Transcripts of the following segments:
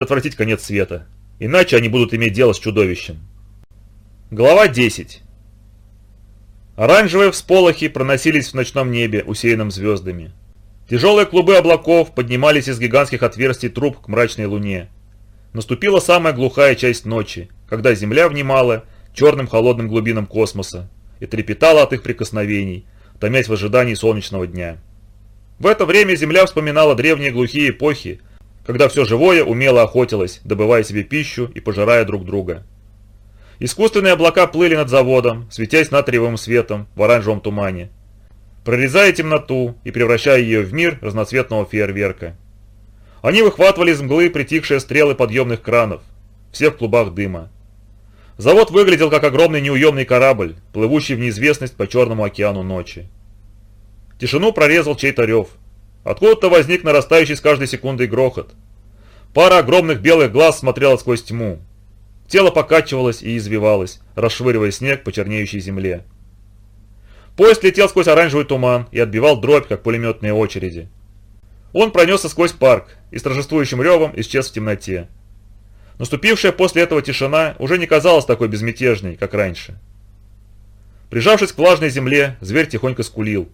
отвратить конец света, иначе они будут иметь дело с чудовищем. Глава 10 Оранжевые всполохи проносились в ночном небе, усеянном звездами. Тяжелые клубы облаков поднимались из гигантских отверстий труб к мрачной луне. Наступила самая глухая часть ночи, когда Земля внимала черным холодным глубинам космоса и трепетала от их прикосновений, томясь в ожидании солнечного дня. В это время Земля вспоминала древние глухие эпохи, когда все живое умело охотилось, добывая себе пищу и пожирая друг друга. Искусственные облака плыли над заводом, светясь натриевым светом в оранжевом тумане, прорезая темноту и превращая ее в мир разноцветного фейерверка. Они выхватывали из мглы притихшие стрелы подъемных кранов, все в клубах дыма. Завод выглядел как огромный неуемный корабль, плывущий в неизвестность по Черному океану ночи. Тишину прорезал чей-то рев. Откуда-то возник нарастающий с каждой секундой грохот. Пара огромных белых глаз смотрела сквозь тьму. Тело покачивалось и извивалось, расшвыривая снег по чернеющей земле. Поезд летел сквозь оранжевый туман и отбивал дробь, как пулеметные очереди. Он пронесся сквозь парк и с торжествующим ревом исчез в темноте. Наступившая после этого тишина уже не казалась такой безмятежной, как раньше. Прижавшись к влажной земле, зверь тихонько скулил.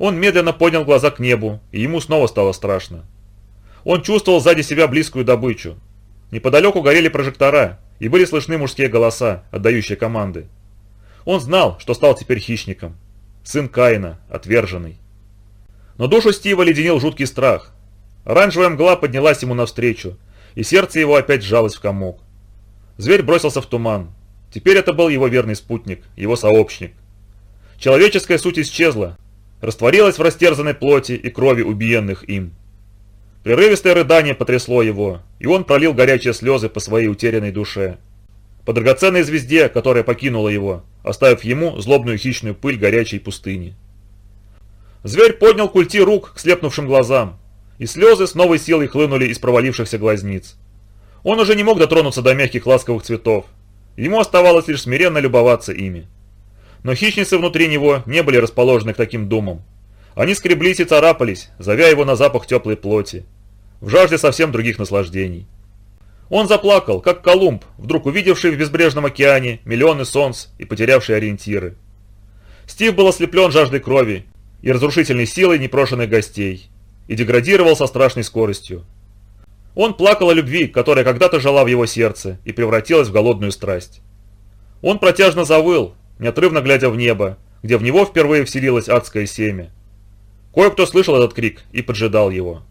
Он медленно поднял глаза к небу, и ему снова стало страшно. Он чувствовал сзади себя близкую добычу. Неподалеку горели прожектора, и были слышны мужские голоса, отдающие команды. Он знал, что стал теперь хищником. Сын Каина, отверженный. Но душу Стива леденил жуткий страх. Оранжевая мгла поднялась ему навстречу, и сердце его опять сжалось в комок. Зверь бросился в туман. Теперь это был его верный спутник, его сообщник. Человеческая суть исчезла, растворилась в растерзанной плоти и крови убиенных им. Прерывистое рыдание потрясло его, и он пролил горячие слезы по своей утерянной душе. По драгоценной звезде, которая покинула его, оставив ему злобную хищную пыль горячей пустыни. Зверь поднял культи рук к слепнувшим глазам, и слезы с новой силой хлынули из провалившихся глазниц. Он уже не мог дотронуться до мягких ласковых цветов. Ему оставалось лишь смиренно любоваться ими. Но хищницы внутри него не были расположены к таким думам. Они скреблись и царапались, зовя его на запах теплой плоти, в жажде совсем других наслаждений. Он заплакал, как Колумб, вдруг увидевший в безбрежном океане миллионы солнц и потерявший ориентиры. Стив был ослеплен жаждой крови и разрушительной силой непрошенных гостей, и деградировал со страшной скоростью. Он плакал о любви, которая когда-то жила в его сердце и превратилась в голодную страсть. Он протяжно завыл, неотрывно глядя в небо, где в него впервые вселилось адское семя. Кое-кто слышал этот крик и поджидал его.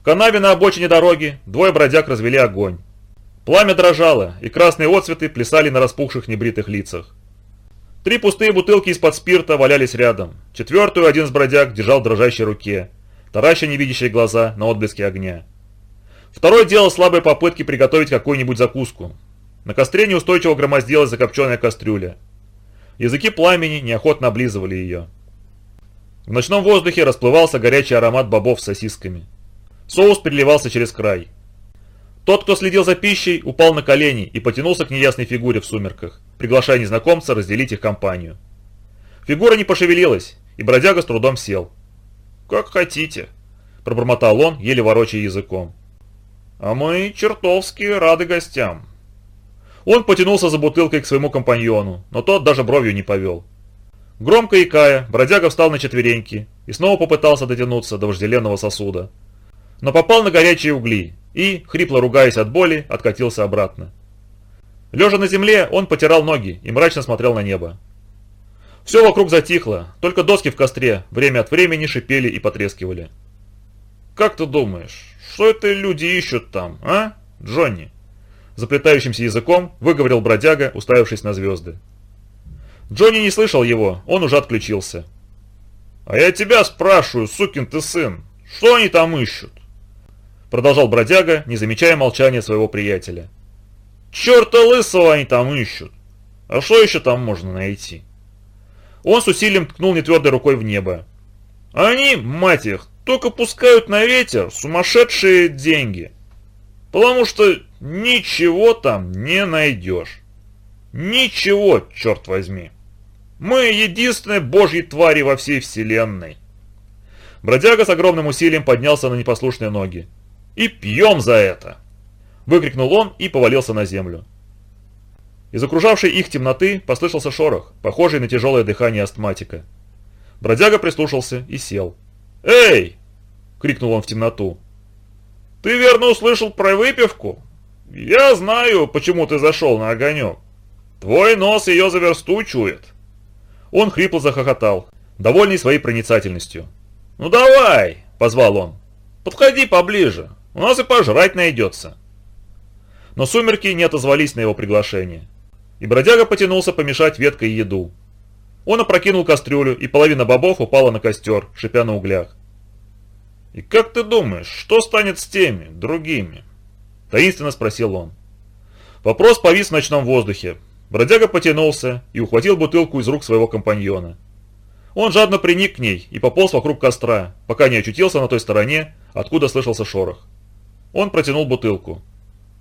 В канаве на обочине дороги двое бродяг развели огонь. Пламя дрожало, и красные отцветы плясали на распухших небритых лицах. Три пустые бутылки из-под спирта валялись рядом. Четвертую один из бродяг держал в дрожащей руке, тараща невидящие глаза на отблески огня. Второй делал слабые попытки приготовить какую-нибудь закуску. На костре неустойчиво громоздилась закопченная кастрюля. Языки пламени неохотно облизывали ее. В ночном воздухе расплывался горячий аромат бобов с сосисками. Соус переливался через край. Тот, кто следил за пищей, упал на колени и потянулся к неясной фигуре в сумерках, приглашая незнакомца разделить их компанию. Фигура не пошевелилась, и бродяга с трудом сел. «Как хотите», – пробормотал он, еле ворочая языком. «А мы чертовски рады гостям». Он потянулся за бутылкой к своему компаньону, но тот даже бровью не повел. Громко икая, бродяга встал на четвереньки и снова попытался дотянуться до вожделенного сосуда. Но попал на горячие угли и, хрипло ругаясь от боли, откатился обратно. Лежа на земле, он потирал ноги и мрачно смотрел на небо. Все вокруг затихло, только доски в костре время от времени шипели и потрескивали. «Как ты думаешь, что это люди ищут там, а, Джонни?» Заплетающимся языком выговорил бродяга, уставившись на звезды. Джонни не слышал его, он уже отключился. «А я тебя спрашиваю, сукин ты сын, что они там ищут?» Продолжал бродяга, не замечая молчания своего приятеля. «Черта лысого они там ищут! А что еще там можно найти?» Он с усилием ткнул нетвердой рукой в небо. «Они, мать их, только пускают на ветер сумасшедшие деньги, потому что ничего там не найдешь. Ничего, черт возьми!» Мы единственные божьи твари во всей вселенной. Бродяга с огромным усилием поднялся на непослушные ноги. И пьем за это!» Выкрикнул он и повалился на землю. Из окружавшей их темноты послышался шорох, похожий на тяжелое дыхание астматика. Бродяга прислушался и сел. «Эй!» — крикнул он в темноту. «Ты верно услышал про выпивку? Я знаю, почему ты зашел на огонек. Твой нос ее за чует». Он хрипло захохотал, довольный своей проницательностью. «Ну давай!» — позвал он. «Подходи поближе, у нас и пожрать найдется». Но сумерки не отозвались на его приглашение, и бродяга потянулся помешать веткой еду. Он опрокинул кастрюлю, и половина бобов упала на костер, шипя на углях. «И как ты думаешь, что станет с теми, другими?» Таинственно спросил он. Вопрос повис в ночном воздухе. Бродяга потянулся и ухватил бутылку из рук своего компаньона. Он жадно приник к ней и пополз вокруг костра, пока не очутился на той стороне, откуда слышался шорох. Он протянул бутылку.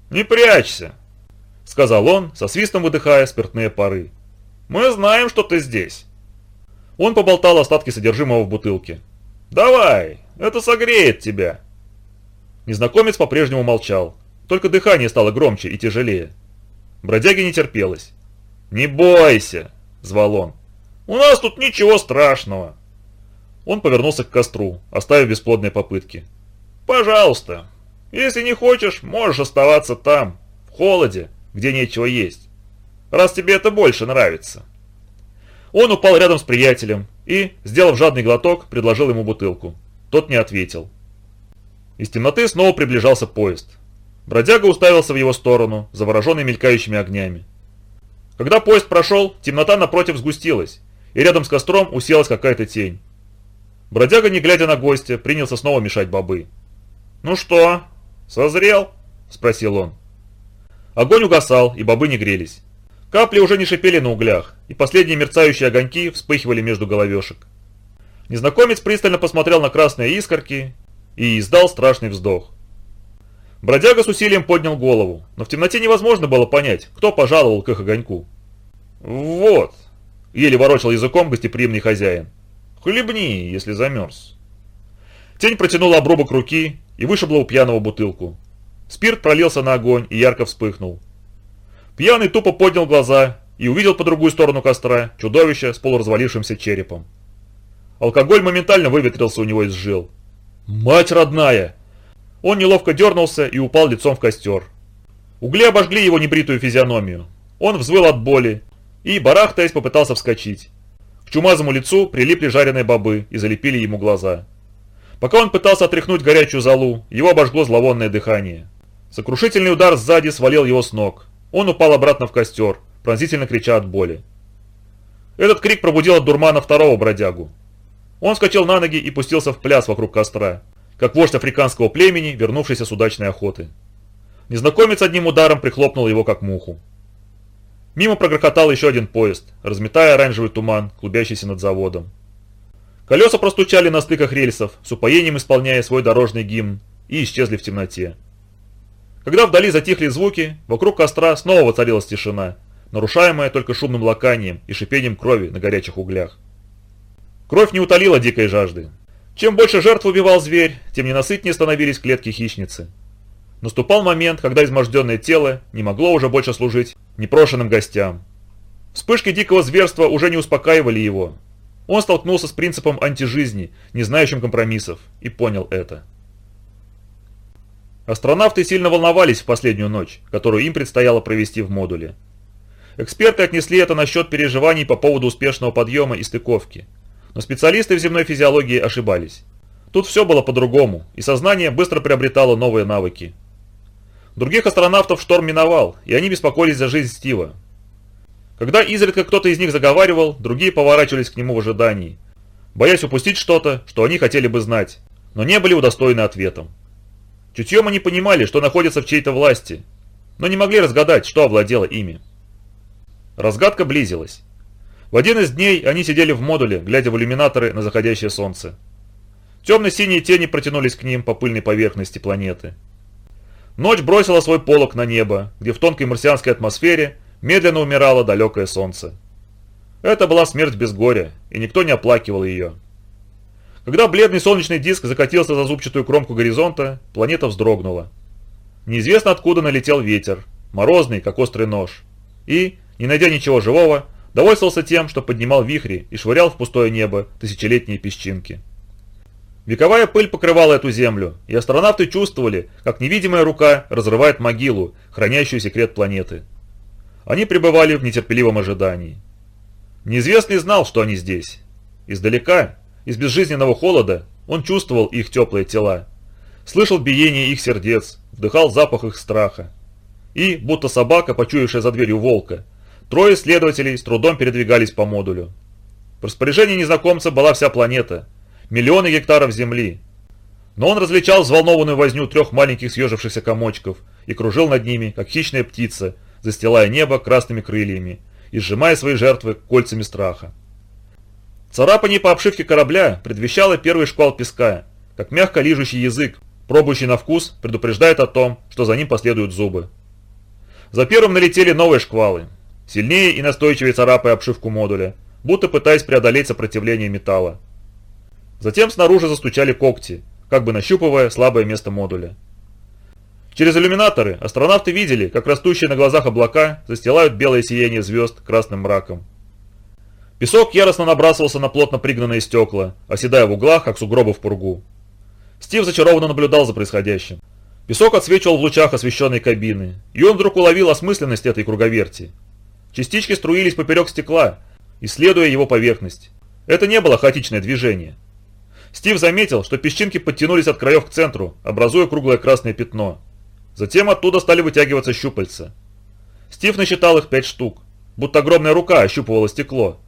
«Не прячься!» — сказал он, со свистом выдыхая спиртные пары. «Мы знаем, что ты здесь!» Он поболтал остатки содержимого в бутылке. «Давай, это согреет тебя!» Незнакомец по-прежнему молчал, только дыхание стало громче и тяжелее. Бродяге не терпелось. «Не бойся!» — звал он. У нас тут ничего страшного. Он повернулся к костру, оставив бесплодные попытки. Пожалуйста, если не хочешь, можешь оставаться там, в холоде, где нечего есть. Раз тебе это больше нравится. Он упал рядом с приятелем и, сделав жадный глоток, предложил ему бутылку. Тот не ответил. Из темноты снова приближался поезд. Бродяга уставился в его сторону, завороженный мелькающими огнями. Когда поезд прошел, темнота напротив сгустилась, и рядом с костром уселась какая-то тень. Бродяга, не глядя на гостя, принялся снова мешать бобы. «Ну что, созрел?» – спросил он. Огонь угасал, и бобы не грелись. Капли уже не шипели на углях, и последние мерцающие огоньки вспыхивали между головешек. Незнакомец пристально посмотрел на красные искорки и издал страшный вздох. Бродяга с усилием поднял голову, но в темноте невозможно было понять, кто пожаловал к их огоньку. «Вот», Еле ворочал языком гостеприимный хозяин. «Хлебни, если замерз». Тень протянула обрубок руки и вышибла у пьяного бутылку. Спирт пролился на огонь и ярко вспыхнул. Пьяный тупо поднял глаза и увидел по другую сторону костра чудовище с полуразвалившимся черепом. Алкоголь моментально выветрился у него из жил. «Мать родная!» Он неловко дернулся и упал лицом в костер. Угли обожгли его небритую физиономию. Он взвыл от боли и, барахтаясь, попытался вскочить. К чумазому лицу прилипли жареные бобы и залепили ему глаза. Пока он пытался отряхнуть горячую залу, его обожгло зловонное дыхание. Сокрушительный удар сзади свалил его с ног. Он упал обратно в костер, пронзительно крича от боли. Этот крик пробудил от дурмана второго бродягу. Он вскочил на ноги и пустился в пляс вокруг костра, как вождь африканского племени, вернувшийся с удачной охоты. Незнакомец одним ударом прихлопнул его как муху. Мимо прогрохотал еще один поезд, разметая оранжевый туман, клубящийся над заводом. Колеса простучали на стыках рельсов, с упоением исполняя свой дорожный гимн, и исчезли в темноте. Когда вдали затихли звуки, вокруг костра снова воцарилась тишина, нарушаемая только шумным лаканием и шипением крови на горячих углях. Кровь не утолила дикой жажды. Чем больше жертв убивал зверь, тем ненасытнее становились клетки хищницы. Наступал момент, когда изможденное тело не могло уже больше служить непрошенным гостям. Вспышки дикого зверства уже не успокаивали его. Он столкнулся с принципом антижизни, не знающим компромиссов, и понял это. Астронавты сильно волновались в последнюю ночь, которую им предстояло провести в модуле. Эксперты отнесли это насчет переживаний по поводу успешного подъема и стыковки. Но специалисты в земной физиологии ошибались. Тут все было по-другому, и сознание быстро приобретало новые навыки, Других астронавтов шторм миновал, и они беспокоились за жизнь Стива. Когда изредка кто-то из них заговаривал, другие поворачивались к нему в ожидании, боясь упустить что-то, что они хотели бы знать, но не были удостоены ответом. Чутьем они понимали, что находятся в чьей-то власти, но не могли разгадать, что овладело ими. Разгадка близилась. В один из дней они сидели в модуле, глядя в иллюминаторы на заходящее солнце. Темно-синие тени протянулись к ним по пыльной поверхности планеты. Ночь бросила свой полог на небо, где в тонкой марсианской атмосфере медленно умирало далекое солнце. Это была смерть без горя, и никто не оплакивал ее. Когда бледный солнечный диск закатился за зубчатую кромку горизонта, планета вздрогнула. Неизвестно откуда налетел ветер, морозный, как острый нож. И, не найдя ничего живого, довольствовался тем, что поднимал вихри и швырял в пустое небо тысячелетние песчинки. Вековая пыль покрывала эту землю, и астронавты чувствовали, как невидимая рука разрывает могилу, хранящую секрет планеты. Они пребывали в нетерпеливом ожидании. Неизвестный знал, что они здесь. Издалека, из безжизненного холода он чувствовал их теплые тела, слышал биение их сердец, вдыхал запах их страха. И, будто собака, почуявшая за дверью волка, трое следователей с трудом передвигались по модулю. В распоряжении незнакомца была вся планета, миллионы гектаров земли. Но он различал взволнованную возню трех маленьких съежившихся комочков и кружил над ними, как хищная птица, застилая небо красными крыльями и сжимая свои жертвы кольцами страха. Царапание по обшивке корабля предвещало первый шквал песка, как мягко лижущий язык, пробующий на вкус, предупреждает о том, что за ним последуют зубы. За первым налетели новые шквалы, сильнее и настойчивее царапая обшивку модуля, будто пытаясь преодолеть сопротивление металла. Затем снаружи застучали когти, как бы нащупывая слабое место модуля. Через иллюминаторы астронавты видели, как растущие на глазах облака застилают белое сияние звезд красным мраком. Песок яростно набрасывался на плотно пригнанные стекла, оседая в углах, как сугробы в пургу. Стив зачарованно наблюдал за происходящим. Песок отсвечивал в лучах освещенной кабины, и он вдруг уловил осмысленность этой круговерти. Частички струились поперек стекла, исследуя его поверхность. Это не было хаотичное движение. Стив заметил, что песчинки подтянулись от краев к центру, образуя круглое красное пятно. Затем оттуда стали вытягиваться щупальца. Стив насчитал их пять штук, будто огромная рука ощупывала стекло,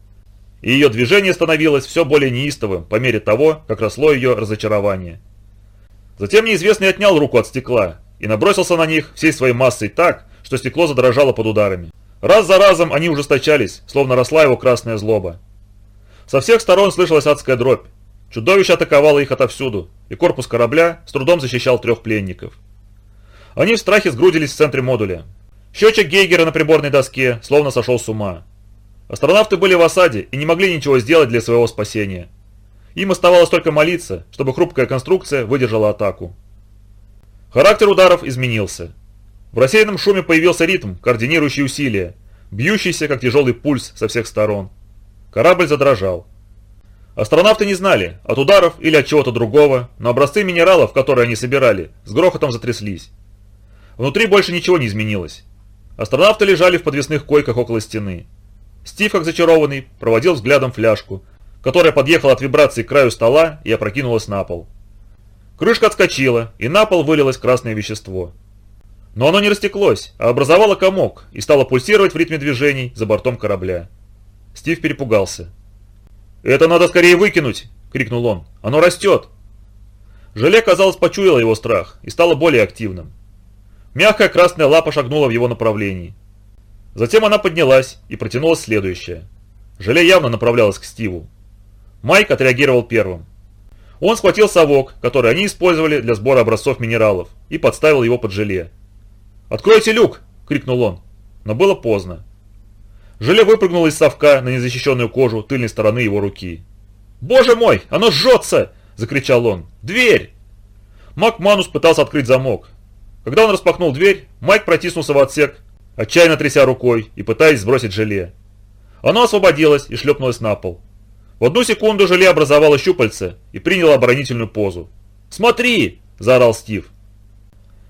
и ее движение становилось все более неистовым по мере того, как росло ее разочарование. Затем неизвестный отнял руку от стекла и набросился на них всей своей массой так, что стекло задрожало под ударами. Раз за разом они ужесточались, словно росла его красная злоба. Со всех сторон слышалась адская дробь. Чудовище атаковало их отовсюду, и корпус корабля с трудом защищал трех пленников. Они в страхе сгрудились в центре модуля. Счетчик Гейгера на приборной доске словно сошел с ума. Астронавты были в осаде и не могли ничего сделать для своего спасения. Им оставалось только молиться, чтобы хрупкая конструкция выдержала атаку. Характер ударов изменился. В рассеянном шуме появился ритм, координирующий усилия, бьющийся, как тяжелый пульс со всех сторон. Корабль задрожал. Астронавты не знали, от ударов или от чего-то другого, но образцы минералов, которые они собирали, с грохотом затряслись. Внутри больше ничего не изменилось. Астронавты лежали в подвесных койках около стены. Стив, как зачарованный, проводил взглядом фляжку, которая подъехала от вибрации к краю стола и опрокинулась на пол. Крышка отскочила, и на пол вылилось красное вещество. Но оно не растеклось, а образовало комок и стало пульсировать в ритме движений за бортом корабля. Стив перепугался. «Это надо скорее выкинуть!» – крикнул он. «Оно растет!» Желе, казалось, почуяло его страх и стало более активным. Мягкая красная лапа шагнула в его направлении. Затем она поднялась и протянула следующее. Желе явно направлялась к Стиву. Майк отреагировал первым. Он схватил совок, который они использовали для сбора образцов минералов, и подставил его под желе. «Откройте люк!» – крикнул он. Но было поздно. Желе выпрыгнуло из совка на незащищенную кожу тыльной стороны его руки. «Боже мой, оно жжется!» – закричал он. «Дверь!» Мак Манус пытался открыть замок. Когда он распахнул дверь, Майк протиснулся в отсек отчаянно тряся рукой и пытаясь сбросить желе. Оно освободилось и шлепнулось на пол. В одну секунду желе образовало щупальце и приняло оборонительную позу. «Смотри!» – заорал Стив.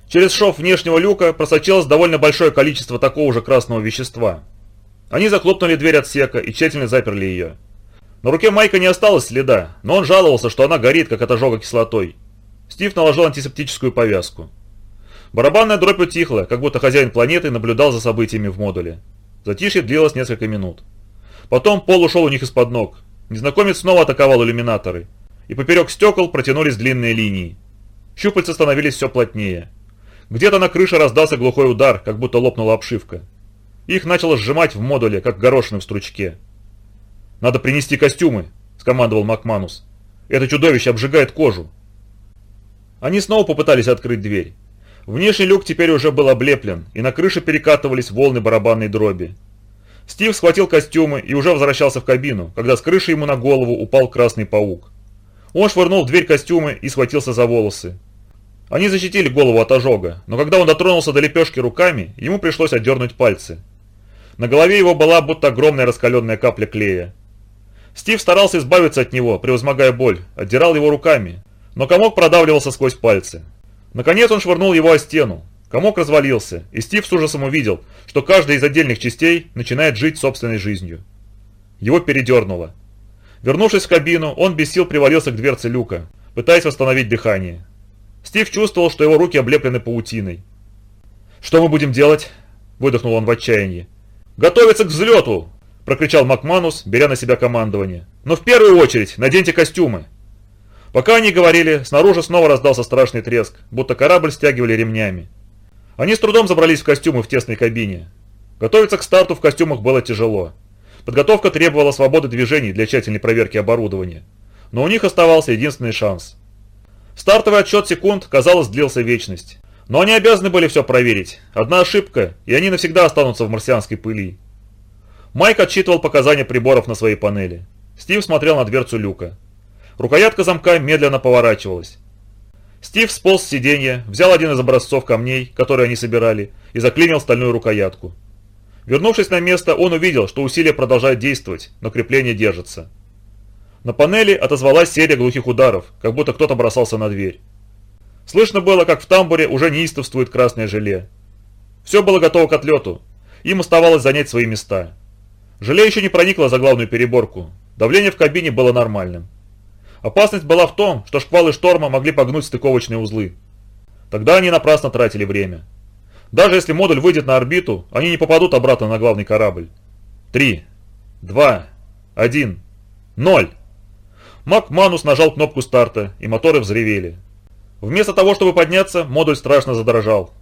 Через шов внешнего люка просочилось довольно большое количество такого же красного вещества. Они захлопнули дверь отсека и тщательно заперли ее. На руке Майка не осталось следа, но он жаловался, что она горит, как от ожога кислотой. Стив наложил антисептическую повязку. Барабанная дробь утихла, как будто хозяин планеты наблюдал за событиями в модуле. Затишье длилось несколько минут. Потом пол ушел у них из-под ног. Незнакомец снова атаковал иллюминаторы. И поперек стекол протянулись длинные линии. Щупальца становились все плотнее. Где-то на крыше раздался глухой удар, как будто лопнула обшивка. Их начало сжимать в модуле, как горошины в стручке. «Надо принести костюмы», – скомандовал Макманус. «Это чудовище обжигает кожу». Они снова попытались открыть дверь. Внешний люк теперь уже был облеплен, и на крыше перекатывались волны барабанной дроби. Стив схватил костюмы и уже возвращался в кабину, когда с крыши ему на голову упал красный паук. Он швырнул в дверь костюмы и схватился за волосы. Они защитили голову от ожога, но когда он дотронулся до лепешки руками, ему пришлось отдернуть пальцы. На голове его была будто огромная раскаленная капля клея. Стив старался избавиться от него, превозмогая боль, отдирал его руками, но комок продавливался сквозь пальцы. Наконец он швырнул его о стену. Комок развалился, и Стив с ужасом увидел, что каждая из отдельных частей начинает жить собственной жизнью. Его передернуло. Вернувшись в кабину, он без сил привалился к дверце люка, пытаясь восстановить дыхание. Стив чувствовал, что его руки облеплены паутиной. «Что мы будем делать?» – выдохнул он в отчаянии. «Готовиться к взлету!» – прокричал Макманус, беря на себя командование. «Но в первую очередь наденьте костюмы!» Пока они говорили, снаружи снова раздался страшный треск, будто корабль стягивали ремнями. Они с трудом забрались в костюмы в тесной кабине. Готовиться к старту в костюмах было тяжело. Подготовка требовала свободы движений для тщательной проверки оборудования. Но у них оставался единственный шанс. Стартовый отсчет секунд, казалось, длился вечность. Но они обязаны были все проверить. Одна ошибка, и они навсегда останутся в марсианской пыли. Майк отсчитывал показания приборов на своей панели. Стив смотрел на дверцу люка. Рукоятка замка медленно поворачивалась. Стив сполз с сиденья, взял один из образцов камней, которые они собирали, и заклинил стальную рукоятку. Вернувшись на место, он увидел, что усилие продолжает действовать, но крепление держится. На панели отозвалась серия глухих ударов, как будто кто-то бросался на дверь. Слышно было, как в тамбуре уже неистовствует красное желе. Все было готово к отлету. Им оставалось занять свои места. Желе еще не проникло за главную переборку. Давление в кабине было нормальным. Опасность была в том, что шквалы шторма могли погнуть стыковочные узлы. Тогда они напрасно тратили время. Даже если модуль выйдет на орбиту, они не попадут обратно на главный корабль. Три, два, один, ноль. Мак Манус нажал кнопку старта, и моторы взревели. Вместо того, чтобы подняться, модуль страшно задрожал.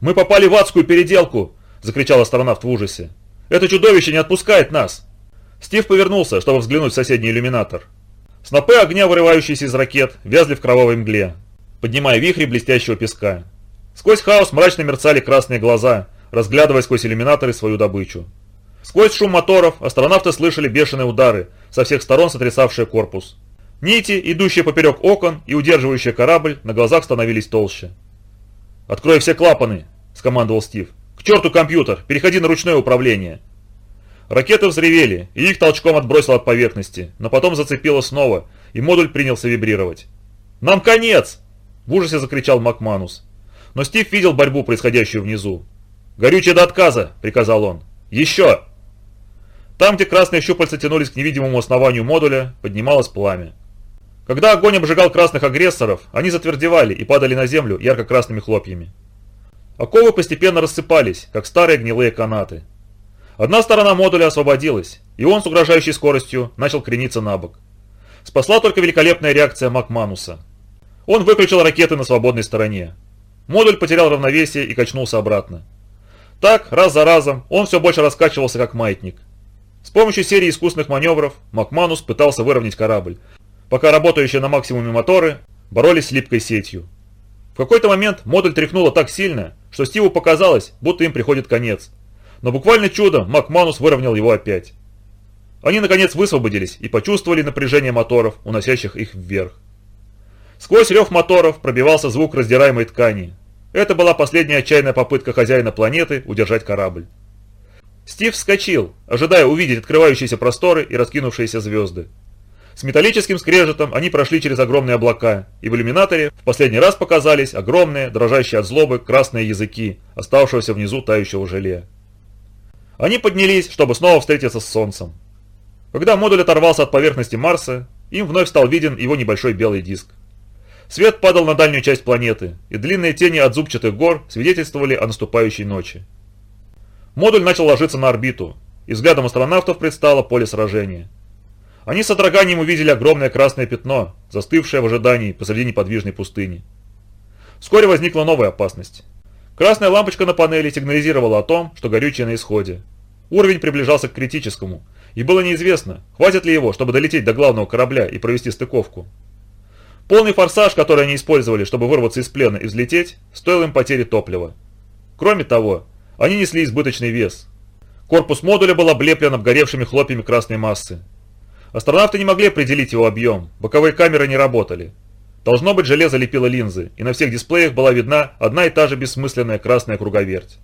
«Мы попали в адскую переделку!» – закричал астронавт в ужасе. «Это чудовище не отпускает нас!» Стив повернулся, чтобы взглянуть в соседний иллюминатор. Снопы огня, вырывающиеся из ракет, вязли в кровавой мгле, поднимая вихри блестящего песка. Сквозь хаос мрачно мерцали красные глаза, разглядывая сквозь иллюминаторы свою добычу. Сквозь шум моторов астронавты слышали бешеные удары, со всех сторон сотрясавшие корпус. Нити, идущие поперек окон и удерживающие корабль, на глазах становились толще. «Открой все клапаны!» – скомандовал Стив. «К черту компьютер! Переходи на ручное управление!» Ракеты взревели, и их толчком отбросило от поверхности, но потом зацепило снова, и модуль принялся вибрировать. «Нам конец!» – в ужасе закричал Макманус. Но Стив видел борьбу, происходящую внизу. «Горючее до отказа!» – приказал он. «Еще!» Там, где красные щупальца тянулись к невидимому основанию модуля, поднималось пламя. Когда огонь обжигал красных агрессоров, они затвердевали и падали на землю ярко-красными хлопьями. Оковы постепенно рассыпались, как старые гнилые канаты. Одна сторона модуля освободилась, и он с угрожающей скоростью начал крениться на бок. Спасла только великолепная реакция Макмануса. Он выключил ракеты на свободной стороне. Модуль потерял равновесие и качнулся обратно. Так, раз за разом, он все больше раскачивался как маятник. С помощью серии искусственных маневров Макманус пытался выровнять корабль, пока работающие на максимуме моторы боролись с липкой сетью. В какой-то момент модуль тряхнуло так сильно, что Стиву показалось, будто им приходит конец, но буквально чудом Макманус выровнял его опять. Они наконец высвободились и почувствовали напряжение моторов, уносящих их вверх. Сквозь рев моторов пробивался звук раздираемой ткани. Это была последняя отчаянная попытка хозяина планеты удержать корабль. Стив вскочил, ожидая увидеть открывающиеся просторы и раскинувшиеся звезды. С металлическим скрежетом они прошли через огромные облака, и в иллюминаторе в последний раз показались огромные, дрожащие от злобы, красные языки, оставшегося внизу тающего желе. Они поднялись, чтобы снова встретиться с Солнцем. Когда модуль оторвался от поверхности Марса, им вновь стал виден его небольшой белый диск. Свет падал на дальнюю часть планеты, и длинные тени от зубчатых гор свидетельствовали о наступающей ночи. Модуль начал ложиться на орбиту, и взглядом астронавтов предстало поле сражения. Они с содроганием увидели огромное красное пятно, застывшее в ожидании посреди неподвижной пустыни. Вскоре возникла новая опасность. Красная лампочка на панели сигнализировала о том, что горючее на исходе. Уровень приближался к критическому, и было неизвестно, хватит ли его, чтобы долететь до главного корабля и провести стыковку. Полный форсаж, который они использовали, чтобы вырваться из плена и взлететь, стоил им потери топлива. Кроме того, они несли избыточный вес. Корпус модуля был облеплен обгоревшими хлопьями красной массы. Астронавты не могли определить его объем, боковые камеры не работали. Должно быть, железо лепило линзы, и на всех дисплеях была видна одна и та же бессмысленная красная круговерть.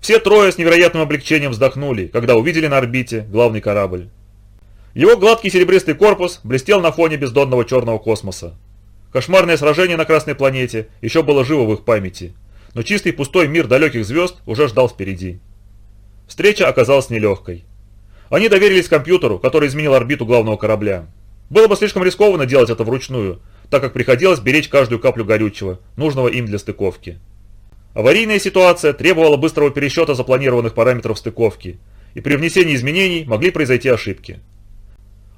Все трое с невероятным облегчением вздохнули, когда увидели на орбите главный корабль. Его гладкий серебристый корпус блестел на фоне бездонного черного космоса. Кошмарное сражение на Красной планете еще было живо в их памяти, но чистый пустой мир далеких звезд уже ждал впереди. Встреча оказалась нелегкой. Они доверились компьютеру, который изменил орбиту главного корабля. Было бы слишком рискованно делать это вручную, так как приходилось беречь каждую каплю горючего, нужного им для стыковки. Аварийная ситуация требовала быстрого пересчета запланированных параметров стыковки, и при внесении изменений могли произойти ошибки.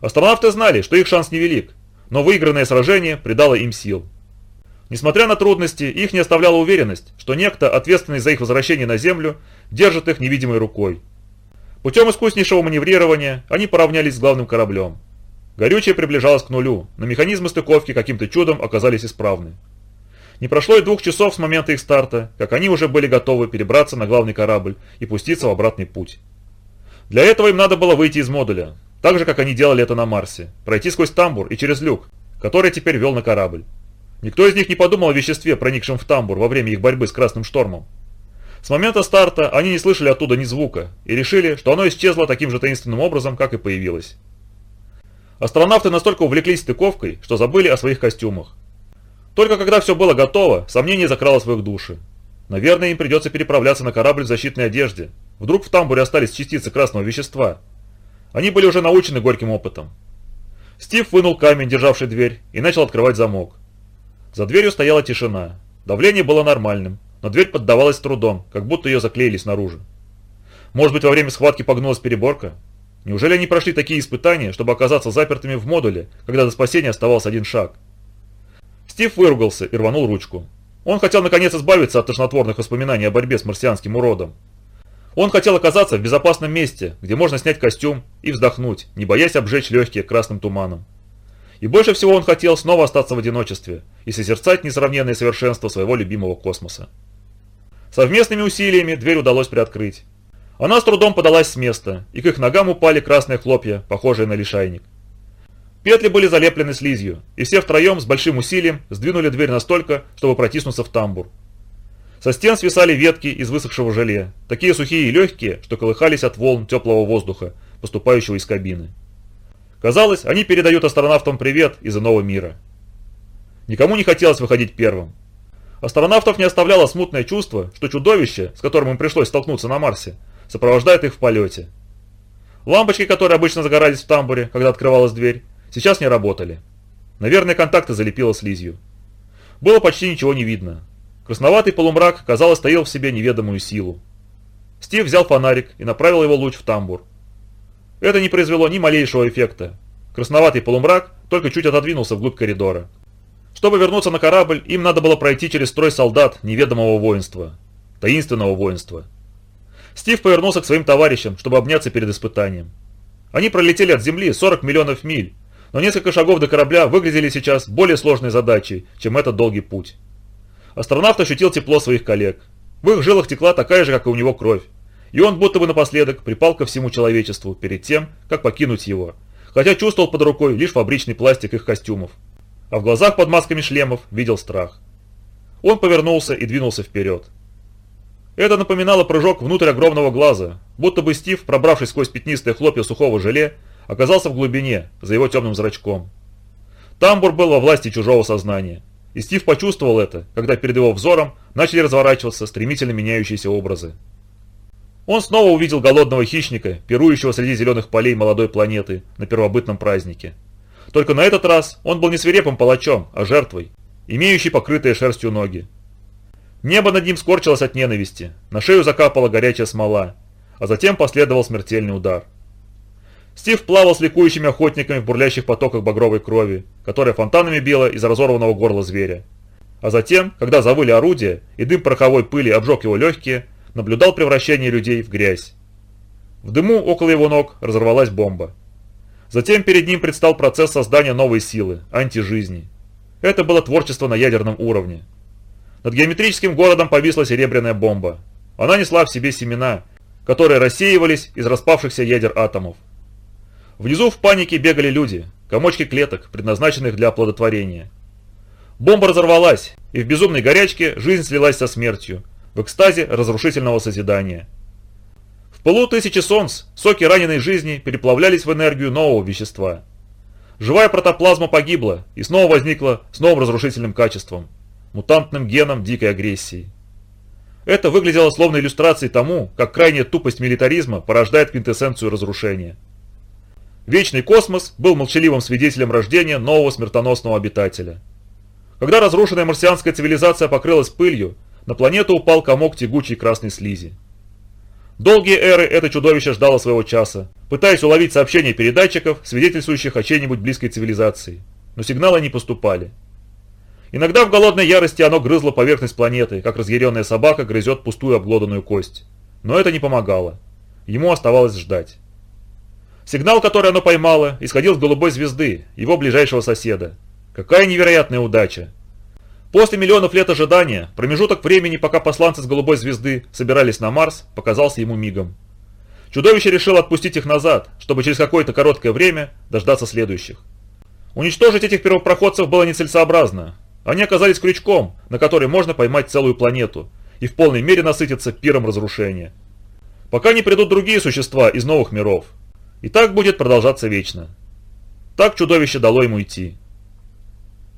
Астронавты знали, что их шанс невелик, но выигранное сражение придало им сил. Несмотря на трудности, их не оставляла уверенность, что некто, ответственный за их возвращение на Землю, держит их невидимой рукой. Путем искуснейшего маневрирования они поравнялись с главным кораблем. Горючее приближалось к нулю, но механизмы стыковки каким-то чудом оказались исправны. Не прошло и двух часов с момента их старта, как они уже были готовы перебраться на главный корабль и пуститься в обратный путь. Для этого им надо было выйти из модуля, так же, как они делали это на Марсе, пройти сквозь тамбур и через люк, который теперь вел на корабль. Никто из них не подумал о веществе, проникшем в тамбур во время их борьбы с Красным Штормом. С момента старта они не слышали оттуда ни звука и решили, что оно исчезло таким же таинственным образом, как и появилось. Астронавты настолько увлеклись стыковкой, что забыли о своих костюмах. Только когда все было готово, сомнение закралось в их души. Наверное, им придется переправляться на корабль в защитной одежде. Вдруг в тамбуре остались частицы красного вещества. Они были уже научены горьким опытом. Стив вынул камень, державший дверь, и начал открывать замок. За дверью стояла тишина. Давление было нормальным, но дверь поддавалась трудом, как будто ее заклеили снаружи. Может быть, во время схватки погнулась переборка? Неужели они прошли такие испытания, чтобы оказаться запертыми в модуле, когда до спасения оставался один шаг? Стив выругался и рванул ручку. Он хотел наконец избавиться от тошнотворных воспоминаний о борьбе с марсианским уродом. Он хотел оказаться в безопасном месте, где можно снять костюм и вздохнуть, не боясь обжечь легкие красным туманом. И больше всего он хотел снова остаться в одиночестве и созерцать несравненное совершенство своего любимого космоса. Совместными усилиями дверь удалось приоткрыть. Она с трудом подалась с места, и к их ногам упали красные хлопья, похожие на лишайник. Петли были залеплены слизью, и все втроем с большим усилием сдвинули дверь настолько, чтобы протиснуться в тамбур. Со стен свисали ветки из высохшего желе, такие сухие и легкие, что колыхались от волн теплого воздуха, поступающего из кабины. Казалось, они передают астронавтам привет из иного мира. Никому не хотелось выходить первым. Астронавтов не оставляло смутное чувство, что чудовище, с которым им пришлось столкнуться на Марсе, сопровождает их в полете. Лампочки, которые обычно загорались в тамбуре, когда открывалась дверь, сейчас не работали. Наверное, контакты залепило слизью. Было почти ничего не видно. Красноватый полумрак, казалось, стоял в себе неведомую силу. Стив взял фонарик и направил его луч в тамбур. Это не произвело ни малейшего эффекта. Красноватый полумрак только чуть отодвинулся вглубь коридора. Чтобы вернуться на корабль, им надо было пройти через строй солдат неведомого воинства. Таинственного воинства. Стив повернулся к своим товарищам, чтобы обняться перед испытанием. Они пролетели от Земли 40 миллионов миль, но несколько шагов до корабля выглядели сейчас более сложной задачей, чем этот долгий путь. Астронавт ощутил тепло своих коллег. В их жилах текла такая же, как и у него кровь. И он будто бы напоследок припал ко всему человечеству перед тем, как покинуть его, хотя чувствовал под рукой лишь фабричный пластик их костюмов. А в глазах под масками шлемов видел страх. Он повернулся и двинулся вперед. Это напоминало прыжок внутрь огромного глаза, будто бы Стив, пробравшись сквозь пятнистые хлопья сухого желе, оказался в глубине, за его темным зрачком. Тамбур был во власти чужого сознания, и Стив почувствовал это, когда перед его взором начали разворачиваться стремительно меняющиеся образы. Он снова увидел голодного хищника, пирующего среди зеленых полей молодой планеты на первобытном празднике. Только на этот раз он был не свирепым палачом, а жертвой, имеющей покрытые шерстью ноги. Небо над ним скорчилось от ненависти, на шею закапала горячая смола, а затем последовал смертельный удар. Стив плавал с ликующими охотниками в бурлящих потоках багровой крови, которая фонтанами била из разорванного горла зверя. А затем, когда завыли орудия и дым пороховой пыли обжег его легкие, наблюдал превращение людей в грязь. В дыму около его ног разорвалась бомба. Затем перед ним предстал процесс создания новой силы, антижизни. Это было творчество на ядерном уровне, над геометрическим городом повисла серебряная бомба. Она несла в себе семена, которые рассеивались из распавшихся ядер атомов. Внизу в панике бегали люди, комочки клеток, предназначенных для оплодотворения. Бомба разорвалась, и в безумной горячке жизнь слилась со смертью, в экстазе разрушительного созидания. В полу тысячи солнц соки раненой жизни переплавлялись в энергию нового вещества. Живая протоплазма погибла и снова возникла с новым разрушительным качеством – мутантным геном дикой агрессии. Это выглядело словно иллюстрацией тому, как крайняя тупость милитаризма порождает квинтэссенцию разрушения. Вечный космос был молчаливым свидетелем рождения нового смертоносного обитателя. Когда разрушенная марсианская цивилизация покрылась пылью, на планету упал комок тягучей красной слизи. Долгие эры это чудовище ждало своего часа, пытаясь уловить сообщения передатчиков, свидетельствующих о чьей-нибудь близкой цивилизации. Но сигналы не поступали. Иногда в голодной ярости оно грызло поверхность планеты, как разъяренная собака грызет пустую обглоданную кость. Но это не помогало. Ему оставалось ждать. Сигнал, который оно поймало, исходил с голубой звезды, его ближайшего соседа. Какая невероятная удача! После миллионов лет ожидания, промежуток времени, пока посланцы с голубой звезды собирались на Марс, показался ему мигом. Чудовище решило отпустить их назад, чтобы через какое-то короткое время дождаться следующих. Уничтожить этих первопроходцев было нецелесообразно, они оказались крючком, на который можно поймать целую планету и в полной мере насытиться пиром разрушения. Пока не придут другие существа из новых миров. И так будет продолжаться вечно. Так чудовище дало ему идти.